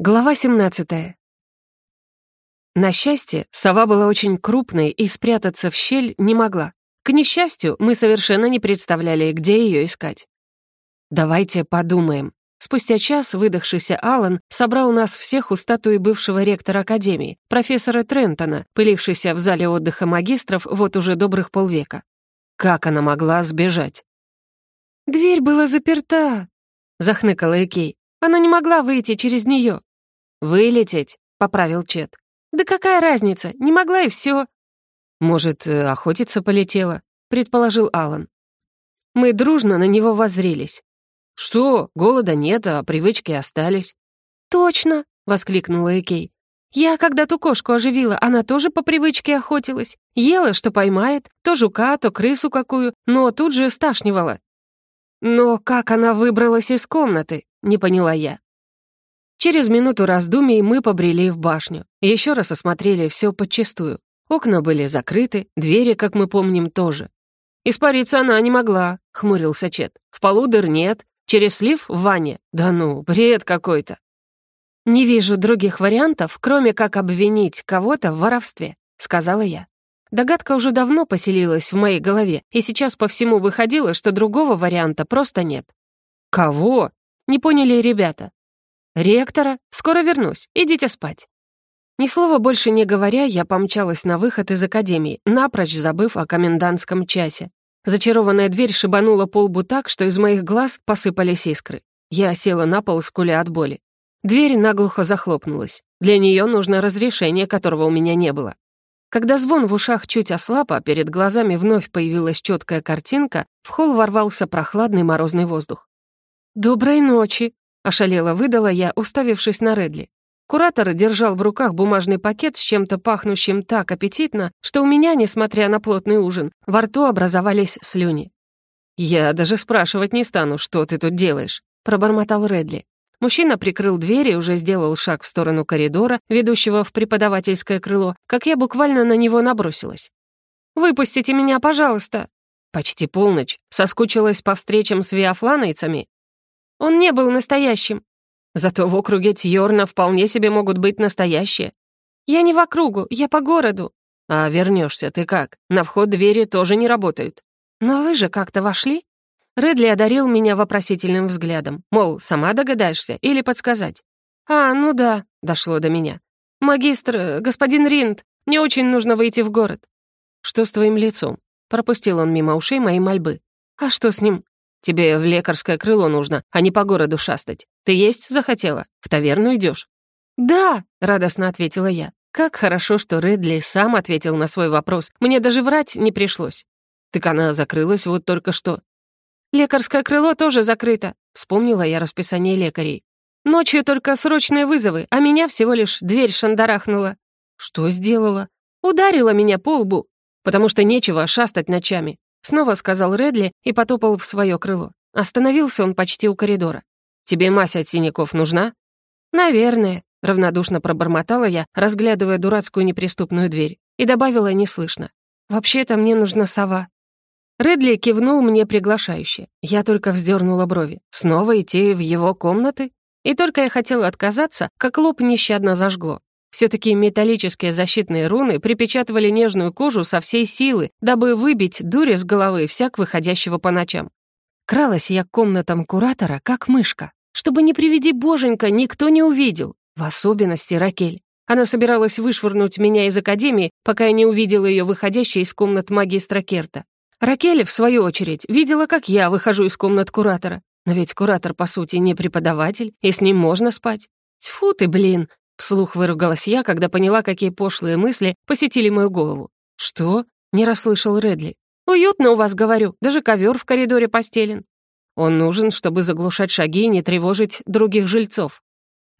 Глава 17. На счастье, сова была очень крупной и спрятаться в щель не могла. К несчастью, мы совершенно не представляли, где ее искать. «Давайте подумаем». Спустя час выдохшийся Алан собрал нас всех у статуи бывшего ректора Академии, профессора Трентона, пылившийся в зале отдыха магистров вот уже добрых полвека. Как она могла сбежать? «Дверь была заперта», — захныкала Экей. «Она не могла выйти через нее. «Вылететь», — поправил Чет. «Да какая разница? Не могла и все. «Может, э, охотиться полетела?» — предположил Алан. Мы дружно на него воззрелись. «Что? Голода нет, а привычки остались». «Точно!» — воскликнула Экей. «Я когда ту кошку оживила, она тоже по привычке охотилась. Ела, что поймает, то жука, то крысу какую, но тут же сташнивала». «Но как она выбралась из комнаты?» — не поняла я. Через минуту раздумий мы побрели в башню. Еще раз осмотрели все подчистую. Окна были закрыты, двери, как мы помним, тоже. «Испариться она не могла», — хмурился Чет. «В полу дыр нет, через слив в ванне. Да ну, бред какой-то». «Не вижу других вариантов, кроме как обвинить кого-то в воровстве», — сказала я. Догадка уже давно поселилась в моей голове, и сейчас по всему выходило, что другого варианта просто нет. «Кого?» — не поняли ребята. «Ректора? Скоро вернусь. Идите спать». Ни слова больше не говоря, я помчалась на выход из академии, напрочь забыв о комендантском часе. Зачарованная дверь шибанула полбу так, что из моих глаз посыпались искры. Я села на пол, скуля от боли. Дверь наглухо захлопнулась. Для нее нужно разрешение, которого у меня не было. Когда звон в ушах чуть ослаб, а перед глазами вновь появилась четкая картинка, в холл ворвался прохладный морозный воздух. «Доброй ночи!» Ошалела выдала я, уставившись на Редли. Куратор держал в руках бумажный пакет с чем-то пахнущим так аппетитно, что у меня, несмотря на плотный ужин, во рту образовались слюни. «Я даже спрашивать не стану, что ты тут делаешь», — пробормотал Редли. Мужчина прикрыл дверь и уже сделал шаг в сторону коридора, ведущего в преподавательское крыло, как я буквально на него набросилась. «Выпустите меня, пожалуйста!» Почти полночь соскучилась по встречам с виафланойцами он не был настоящим. Зато в округе Тьорна вполне себе могут быть настоящие. Я не в округу, я по городу. А вернешься ты как? На вход двери тоже не работают. Но вы же как-то вошли? Редли одарил меня вопросительным взглядом. Мол, сама догадаешься или подсказать? А, ну да, дошло до меня. Магистр, э, господин Ринд, мне очень нужно выйти в город. Что с твоим лицом? Пропустил он мимо ушей мои мольбы. А что с ним? Тебе в лекарское крыло нужно, а не по городу шастать. Ты есть захотела? В таверну идешь? «Да», — радостно ответила я. «Как хорошо, что Редли сам ответил на свой вопрос. Мне даже врать не пришлось». «Так она закрылась вот только что». «Лекарское крыло тоже закрыто», — вспомнила я расписание лекарей. «Ночью только срочные вызовы, а меня всего лишь дверь шандарахнула». «Что сделала?» «Ударила меня по лбу, потому что нечего шастать ночами. Снова сказал Редли и потопал в свое крыло. Остановился он почти у коридора. «Тебе мазь от синяков нужна?» «Наверное», — равнодушно пробормотала я, разглядывая дурацкую неприступную дверь, и добавила неслышно. «Вообще-то мне нужна сова». Редли кивнул мне приглашающе. Я только вздернула брови. Снова идти в его комнаты? И только я хотела отказаться, как лоб нещадно зажгло. Все-таки металлические защитные руны припечатывали нежную кожу со всей силы, дабы выбить дури с головы всяк выходящего по ночам. Кралась я к комнатам куратора, как мышка. Чтобы не приведи боженька, никто не увидел. В особенности Ракель. Она собиралась вышвырнуть меня из академии, пока я не увидела ее выходящей из комнат магистра Керта. Ракель, в свою очередь, видела, как я выхожу из комнат куратора. Но ведь куратор, по сути, не преподаватель, и с ним можно спать. Тьфу ты, блин, Вслух выругалась я, когда поняла, какие пошлые мысли посетили мою голову. «Что?» — не расслышал Редли. «Уютно у вас, говорю, даже ковер в коридоре постелен». «Он нужен, чтобы заглушать шаги и не тревожить других жильцов».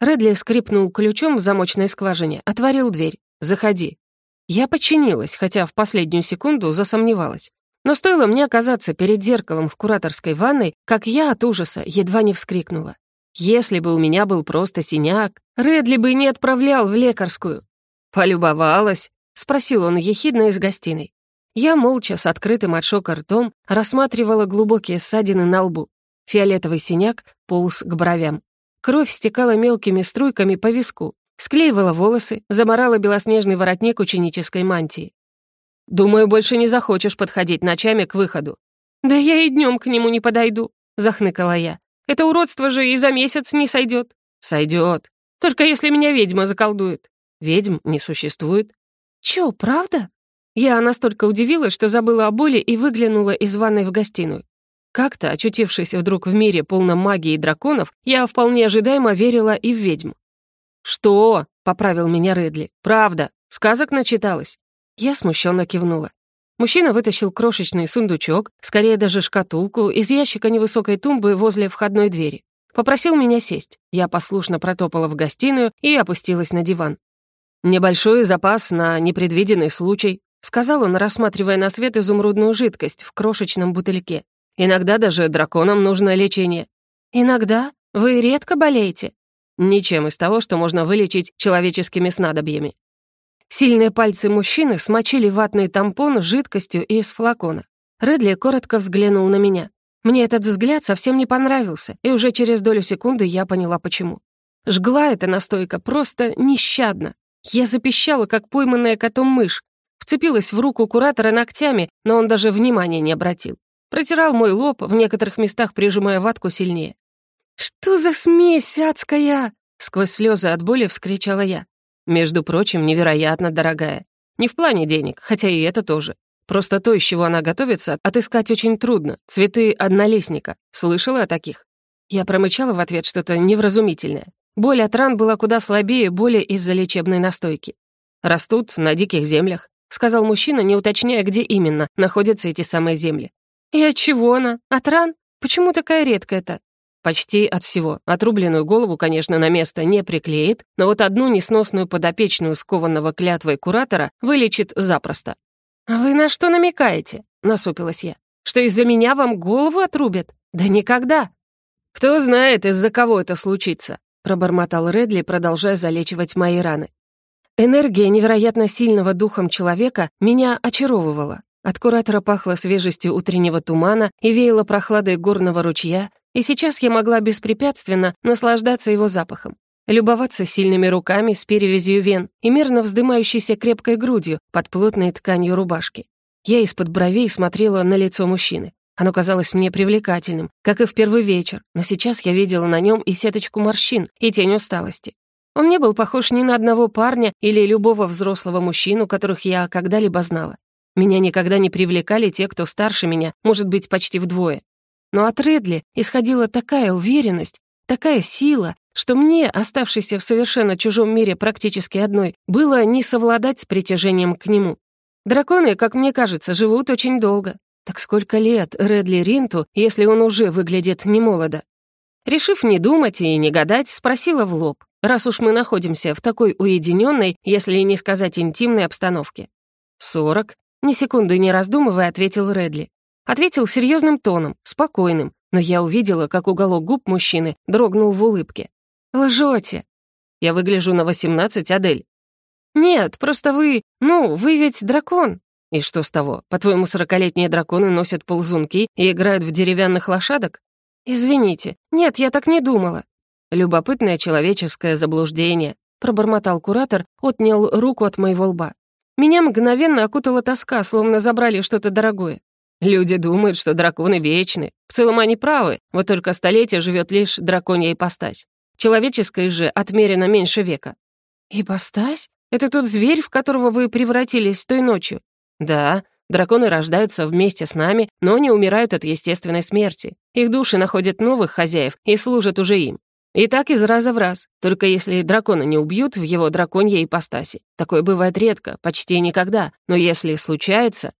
Редли скрипнул ключом в замочной скважине, отворил дверь. «Заходи». Я подчинилась, хотя в последнюю секунду засомневалась. Но стоило мне оказаться перед зеркалом в кураторской ванной, как я от ужаса едва не вскрикнула. Если бы у меня был просто синяк, Редли бы не отправлял в лекарскую. «Полюбовалась?» — спросил он ехидно из гостиной. Я молча с открытым от шока ртом рассматривала глубокие ссадины на лбу. Фиолетовый синяк полз к бровям. Кровь стекала мелкими струйками по виску, склеивала волосы, заморала белоснежный воротник ученической мантии. «Думаю, больше не захочешь подходить ночами к выходу». «Да я и днем к нему не подойду», — захныкала я. Это уродство же и за месяц не сойдет. Сойдет. Только если меня ведьма заколдует. Ведьм не существует. Че, правда? Я настолько удивилась, что забыла о боли и выглянула из ванной в гостиную. Как-то, очутившись вдруг в мире полном магии и драконов, я вполне ожидаемо верила и в ведьм. «Что?» — поправил меня Редли. «Правда. Сказок начиталась». Я смущенно кивнула. Мужчина вытащил крошечный сундучок, скорее даже шкатулку, из ящика невысокой тумбы возле входной двери. Попросил меня сесть. Я послушно протопала в гостиную и опустилась на диван. «Небольшой запас на непредвиденный случай», — сказал он, рассматривая на свет изумрудную жидкость в крошечном бутыльке. «Иногда даже драконам нужно лечение». «Иногда? Вы редко болеете?» «Ничем из того, что можно вылечить человеческими снадобьями». Сильные пальцы мужчины смочили ватный тампон жидкостью из флакона. Редли коротко взглянул на меня. Мне этот взгляд совсем не понравился, и уже через долю секунды я поняла, почему. Жгла эта настойка просто нещадно. Я запищала, как пойманная котом мышь. Вцепилась в руку куратора ногтями, но он даже внимания не обратил. Протирал мой лоб, в некоторых местах прижимая ватку сильнее. «Что за смесь адская?» Сквозь слезы от боли вскричала я. Между прочим, невероятно дорогая. Не в плане денег, хотя и это тоже. Просто то, из чего она готовится, отыскать очень трудно. Цветы однолестника. Слышала о таких? Я промычала в ответ что-то невразумительное. Боль от ран была куда слабее боли из-за лечебной настойки. «Растут на диких землях», — сказал мужчина, не уточняя, где именно находятся эти самые земли. «И от чего она? От ран? Почему такая редкая-то? Почти от всего. Отрубленную голову, конечно, на место не приклеит, но вот одну несносную подопечную скованного клятвой куратора вылечит запросто. «А «Вы на что намекаете?» — насупилась я. «Что из-за меня вам голову отрубят? Да никогда!» «Кто знает, из-за кого это случится!» — пробормотал Редли, продолжая залечивать мои раны. Энергия невероятно сильного духом человека меня очаровывала. От куратора пахло свежестью утреннего тумана и веяло прохладой горного ручья, и сейчас я могла беспрепятственно наслаждаться его запахом, любоваться сильными руками с перевязью вен и мирно вздымающейся крепкой грудью под плотной тканью рубашки. Я из-под бровей смотрела на лицо мужчины. Оно казалось мне привлекательным, как и в первый вечер, но сейчас я видела на нем и сеточку морщин, и тень усталости. Он не был похож ни на одного парня или любого взрослого мужчину, которых я когда-либо знала. Меня никогда не привлекали те, кто старше меня, может быть, почти вдвое. Но от Редли исходила такая уверенность, такая сила, что мне, оставшейся в совершенно чужом мире практически одной, было не совладать с притяжением к нему. Драконы, как мне кажется, живут очень долго. Так сколько лет Редли Ринту, если он уже выглядит немолодо? Решив не думать и не гадать, спросила в лоб, раз уж мы находимся в такой уединенной, если не сказать интимной обстановке. «Сорок», — ни секунды не раздумывая, ответил Редли. Ответил серьезным тоном, спокойным, но я увидела, как уголок губ мужчины дрогнул в улыбке. «Лжете!» «Я выгляжу на 18, Адель». «Нет, просто вы... Ну, вы ведь дракон». «И что с того? По-твоему, сорокалетние драконы носят ползунки и играют в деревянных лошадок?» «Извините. Нет, я так не думала». «Любопытное человеческое заблуждение», — пробормотал куратор, отнял руку от моего лба. Меня мгновенно окутала тоска, словно забрали что-то дорогое. Люди думают, что драконы вечны. В целом они правы, вот только столетие живет лишь драконья ипостась. Человеческая же отмерено меньше века. «Ипостась? Это тот зверь, в которого вы превратились той ночью?» «Да, драконы рождаются вместе с нами, но не умирают от естественной смерти. Их души находят новых хозяев и служат уже им. И так из раза в раз, только если дракона не убьют в его драконьей ипостаси. Такое бывает редко, почти никогда, но если случается,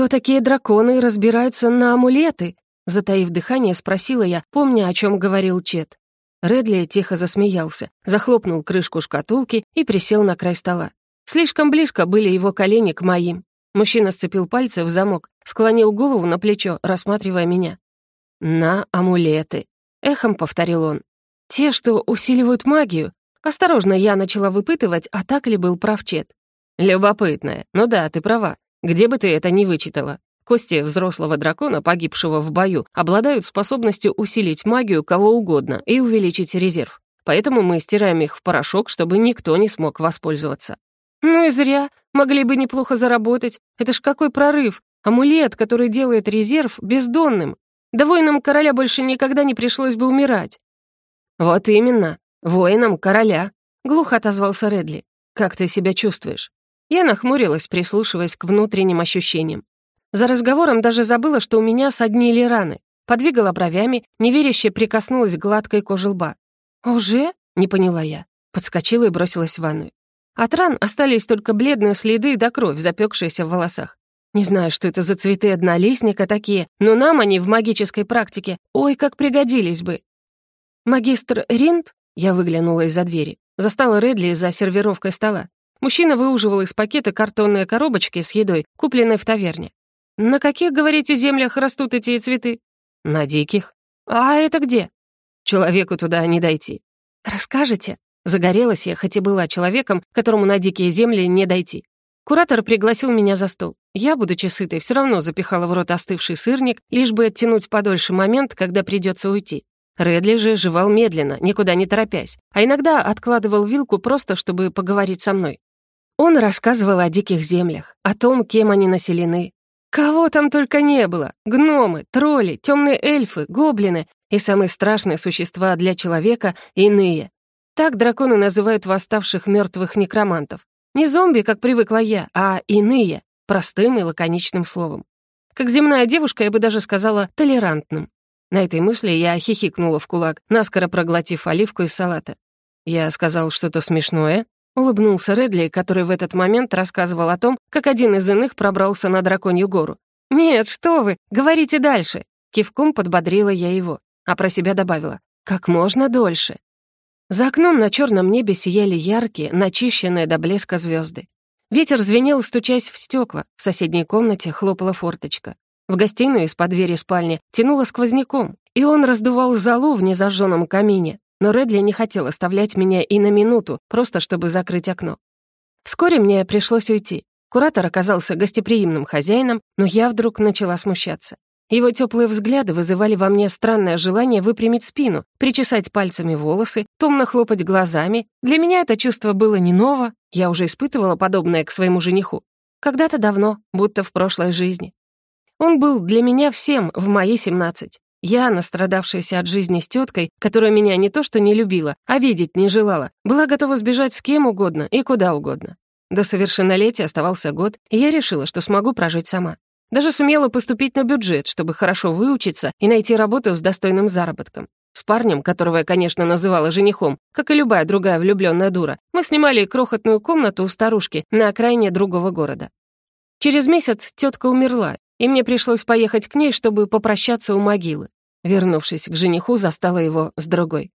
«Что такие драконы разбираются на амулеты?» Затаив дыхание, спросила я, помня, о чем говорил Чет. Редли тихо засмеялся, захлопнул крышку шкатулки и присел на край стола. Слишком близко были его колени к моим. Мужчина сцепил пальцы в замок, склонил голову на плечо, рассматривая меня. «На амулеты», — эхом повторил он. «Те, что усиливают магию». Осторожно, я начала выпытывать, а так ли был прав Чет. «Любопытное. Ну да, ты права. Где бы ты это ни вычитала. Кости взрослого дракона, погибшего в бою, обладают способностью усилить магию кого угодно и увеличить резерв. Поэтому мы стираем их в порошок, чтобы никто не смог воспользоваться. Ну и зря. Могли бы неплохо заработать. Это ж какой прорыв. Амулет, который делает резерв бездонным. Да воинам короля больше никогда не пришлось бы умирать. Вот именно. Воинам короля. Глухо отозвался Редли. Как ты себя чувствуешь? Я нахмурилась, прислушиваясь к внутренним ощущениям. За разговором даже забыла, что у меня соднили раны. Подвигала бровями, неверяще прикоснулась к гладкой коже лба. «Уже?» — не поняла я. Подскочила и бросилась в ванную. От ран остались только бледные следы да кровь, запекшаяся в волосах. Не знаю, что это за цветы однолистника такие, но нам они в магической практике, ой, как пригодились бы. «Магистр Ринд?» — я выглянула из-за двери. Застала Редли за сервировкой стола. Мужчина выуживал из пакета картонные коробочки с едой, купленной в таверне. «На каких, говорите, землях растут эти цветы?» «На диких». «А это где?» «Человеку туда не дойти». «Расскажете?» Загорелась я, хоть и была человеком, которому на дикие земли не дойти. Куратор пригласил меня за стол. Я, будучи сытой, все равно запихала в рот остывший сырник, лишь бы оттянуть подольше момент, когда придется уйти. Редли же жевал медленно, никуда не торопясь, а иногда откладывал вилку просто, чтобы поговорить со мной. Он рассказывал о диких землях, о том, кем они населены. Кого там только не было! Гномы, тролли, темные эльфы, гоблины и самые страшные существа для человека — иные. Так драконы называют восставших мертвых некромантов. Не зомби, как привыкла я, а иные, простым и лаконичным словом. Как земная девушка, я бы даже сказала, толерантным. На этой мысли я хихикнула в кулак, наскоро проглотив оливку из салата. Я сказал что-то смешное, Улыбнулся Редли, который в этот момент рассказывал о том, как один из иных пробрался на драконью гору. «Нет, что вы, говорите дальше!» Кивком подбодрила я его, а про себя добавила «как можно дольше». За окном на черном небе сияли яркие, начищенные до блеска звезды. Ветер звенел, стучась в стекла. В соседней комнате хлопала форточка. В гостиную из-под двери спальни тянуло сквозняком, и он раздувал залу в незажженном камине, но Редли не хотел оставлять меня и на минуту, просто чтобы закрыть окно. Вскоре мне пришлось уйти. Куратор оказался гостеприимным хозяином, но я вдруг начала смущаться. Его теплые взгляды вызывали во мне странное желание выпрямить спину, причесать пальцами волосы, томно хлопать глазами. Для меня это чувство было не ново, я уже испытывала подобное к своему жениху. Когда-то давно, будто в прошлой жизни. Он был для меня всем в мои 17. Я, настрадавшаяся от жизни с теткой, которая меня не то что не любила, а видеть не желала, была готова сбежать с кем угодно и куда угодно. До совершеннолетия оставался год, и я решила, что смогу прожить сама. Даже сумела поступить на бюджет, чтобы хорошо выучиться и найти работу с достойным заработком. С парнем, которого я, конечно, называла женихом, как и любая другая влюбленная дура, мы снимали крохотную комнату у старушки на окраине другого города. Через месяц тетка умерла, и мне пришлось поехать к ней, чтобы попрощаться у могилы. Вернувшись к жениху, застала его с другой.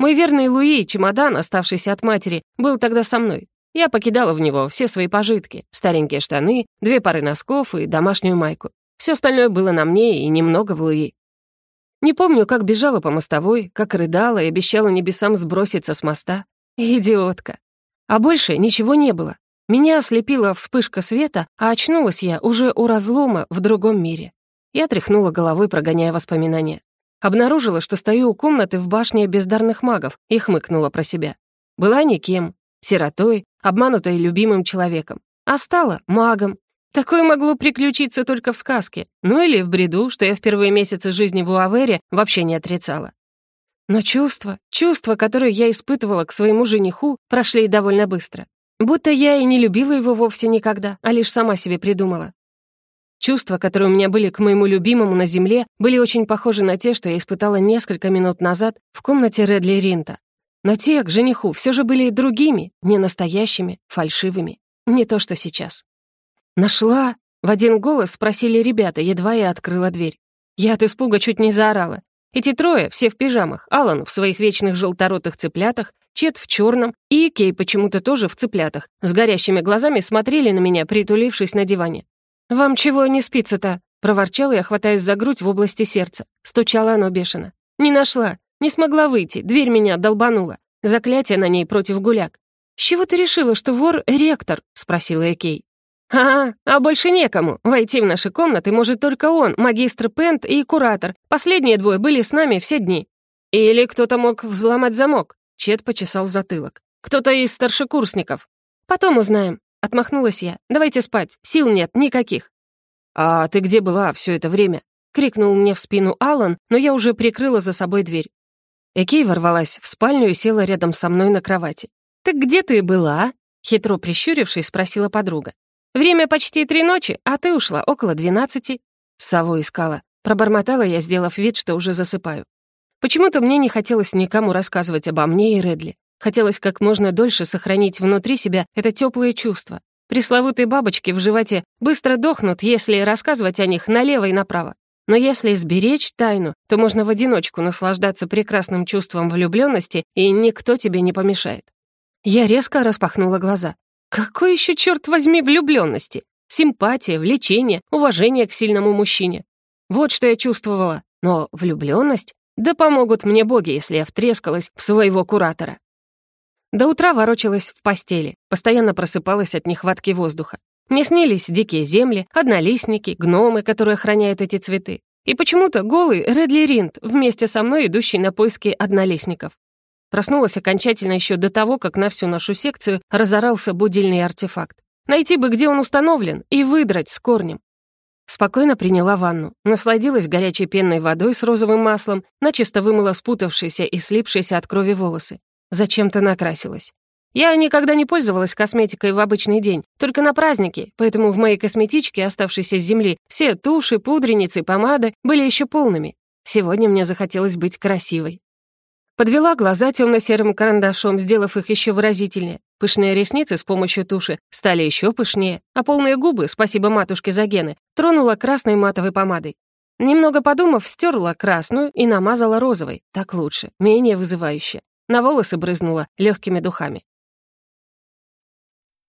Мой верный Луи, чемодан, оставшийся от матери, был тогда со мной. Я покидала в него все свои пожитки, старенькие штаны, две пары носков и домашнюю майку. Все остальное было на мне и немного в Луи. Не помню, как бежала по мостовой, как рыдала и обещала небесам сброситься с моста. Идиотка. А больше ничего не было. Меня ослепила вспышка света, а очнулась я уже у разлома в другом мире. Я тряхнула головой, прогоняя воспоминания. Обнаружила, что стою у комнаты в башне бездарных магов и хмыкнула про себя. Была никем, сиротой, обманутой любимым человеком. А стала магом. Такое могло приключиться только в сказке. Ну или в бреду, что я в первые месяцы жизни в Уавере вообще не отрицала. Но чувства, чувства, которые я испытывала к своему жениху, прошли довольно быстро. Будто я и не любила его вовсе никогда, а лишь сама себе придумала. Чувства, которые у меня были к моему любимому на земле, были очень похожи на те, что я испытала несколько минут назад в комнате Редли Ринта. Но те к жениху все же были другими, не настоящими, фальшивыми. Не то, что сейчас. «Нашла!» — в один голос спросили ребята, едва я открыла дверь. Я от испуга чуть не заорала. Эти трое, все в пижамах, Алан в своих вечных желторотых цыплятах, Чет в черном и Кей почему-то тоже в цыплятах, с горящими глазами смотрели на меня, притулившись на диване. «Вам чего не спится-то?» — Проворчал я, хватаясь за грудь в области сердца. Стучало оно бешено. «Не нашла. Не смогла выйти. Дверь меня долбанула. Заклятие на ней против гуляк. «С чего ты решила, что вор — ректор?» — спросила я Кей. «Ага, а больше некому. Войти в наши комнаты может только он, магистр Пент и куратор. Последние двое были с нами все дни». «Или кто-то мог взломать замок», — Чет почесал затылок. «Кто-то из старшекурсников». «Потом узнаем», — отмахнулась я. «Давайте спать, сил нет никаких». «А ты где была все это время?» — крикнул мне в спину Алан, но я уже прикрыла за собой дверь. Экей ворвалась в спальню и села рядом со мной на кровати. «Так где ты была?» — хитро прищурившись, спросила подруга. Время почти три ночи, а ты ушла около двенадцати». Саву искала. Пробормотала я, сделав вид, что уже засыпаю. Почему-то мне не хотелось никому рассказывать обо мне и Редли. Хотелось как можно дольше сохранить внутри себя это теплое чувство. Пресловутые бабочки в животе быстро дохнут, если рассказывать о них налево и направо. Но если сберечь тайну, то можно в одиночку наслаждаться прекрасным чувством влюбленности, и никто тебе не помешает. Я резко распахнула глаза. Какой еще, черт возьми, влюбленности? Симпатия, влечение, уважение к сильному мужчине. Вот что я чувствовала. Но влюбленность? Да помогут мне боги, если я втрескалась в своего куратора. До утра ворочалась в постели, постоянно просыпалась от нехватки воздуха. Мне снились дикие земли, однолистники, гномы, которые охраняют эти цветы. И почему-то голый Редли Ринд, вместе со мной идущий на поиски однолистников. Проснулась окончательно еще до того, как на всю нашу секцию разорался будильный артефакт. Найти бы, где он установлен, и выдрать с корнем. Спокойно приняла ванну, насладилась горячей пенной водой с розовым маслом, начисто вымыла спутавшиеся и слипшиеся от крови волосы. Зачем-то накрасилась. Я никогда не пользовалась косметикой в обычный день, только на праздники, поэтому в моей косметичке, оставшейся с земли, все туши, пудреницы, помады были еще полными. Сегодня мне захотелось быть красивой. Подвела глаза темно-серым карандашом, сделав их еще выразительнее. Пышные ресницы с помощью туши стали еще пышнее, а полные губы, спасибо матушке за гены, тронула красной матовой помадой. Немного подумав, стерла красную и намазала розовой. Так лучше, менее вызывающе. На волосы брызнула легкими духами.